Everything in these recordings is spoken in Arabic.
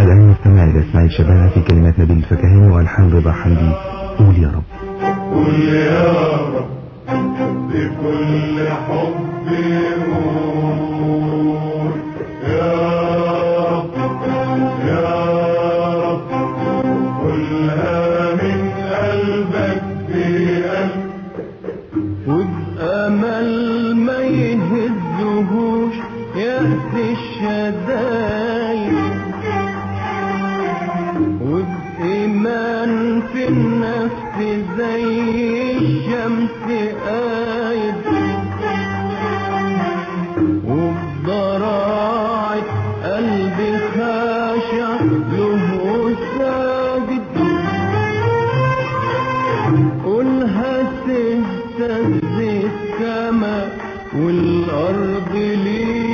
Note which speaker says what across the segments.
Speaker 1: الآن نستمع إلى إسماعيل شبانة في كلمات نبيل الفكهاني وألحان رضا حمدي. قول يا رب.
Speaker 2: قول يا رب بكل حب
Speaker 3: حبي زي الشمس قايد وبضراعة قلبي خاشع له ساجد. قولها تهتز السما والأرض ليه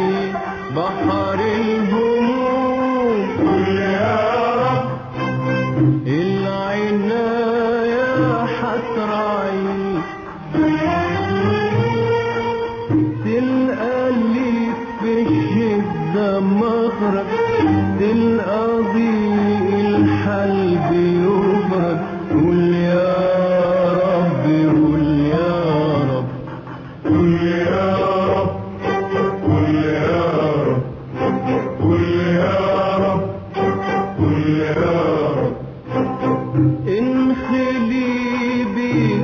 Speaker 3: بحر الهموم.
Speaker 2: قل يا رب
Speaker 3: العناية حتراعي تلقى لي في الشدة مخرج تلقى ضيق الحل بيبرد
Speaker 2: قل يا رب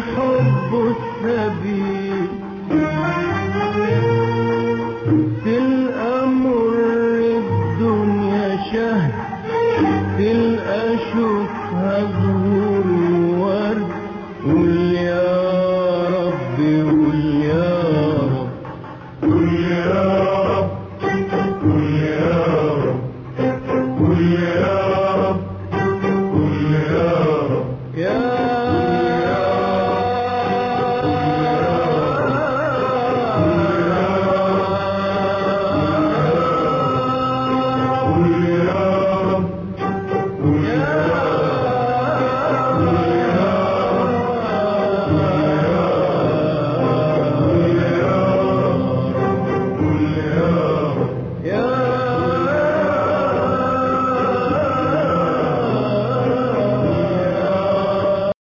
Speaker 3: حب السبيل